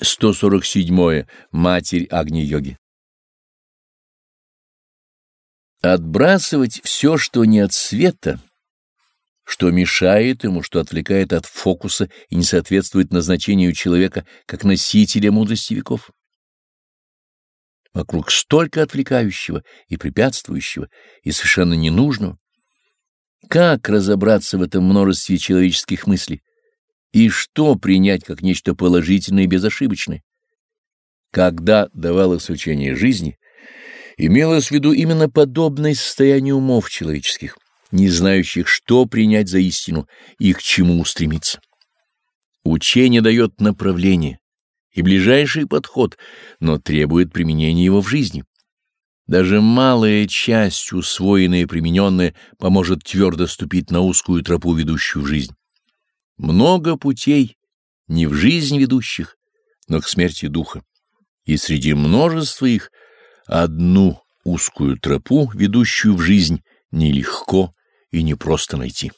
147. Матерь Агни-йоги Отбрасывать все, что не от света, что мешает ему, что отвлекает от фокуса и не соответствует назначению человека как носителя мудрости веков. Вокруг столько отвлекающего и препятствующего, и совершенно ненужного. Как разобраться в этом множестве человеческих мыслей? И что принять как нечто положительное и безошибочное. Когда давалось учение жизни, имелось в виду именно подобное состояние умов человеческих, не знающих, что принять за истину и к чему устремиться. Учение дает направление и ближайший подход, но требует применения его в жизни. Даже малая часть, усвоенная и примененная, поможет твердо ступить на узкую тропу, ведущую в жизнь. Много путей, не в жизнь ведущих, но к смерти духа. И среди множества их одну узкую тропу, ведущую в жизнь, нелегко и непросто найти.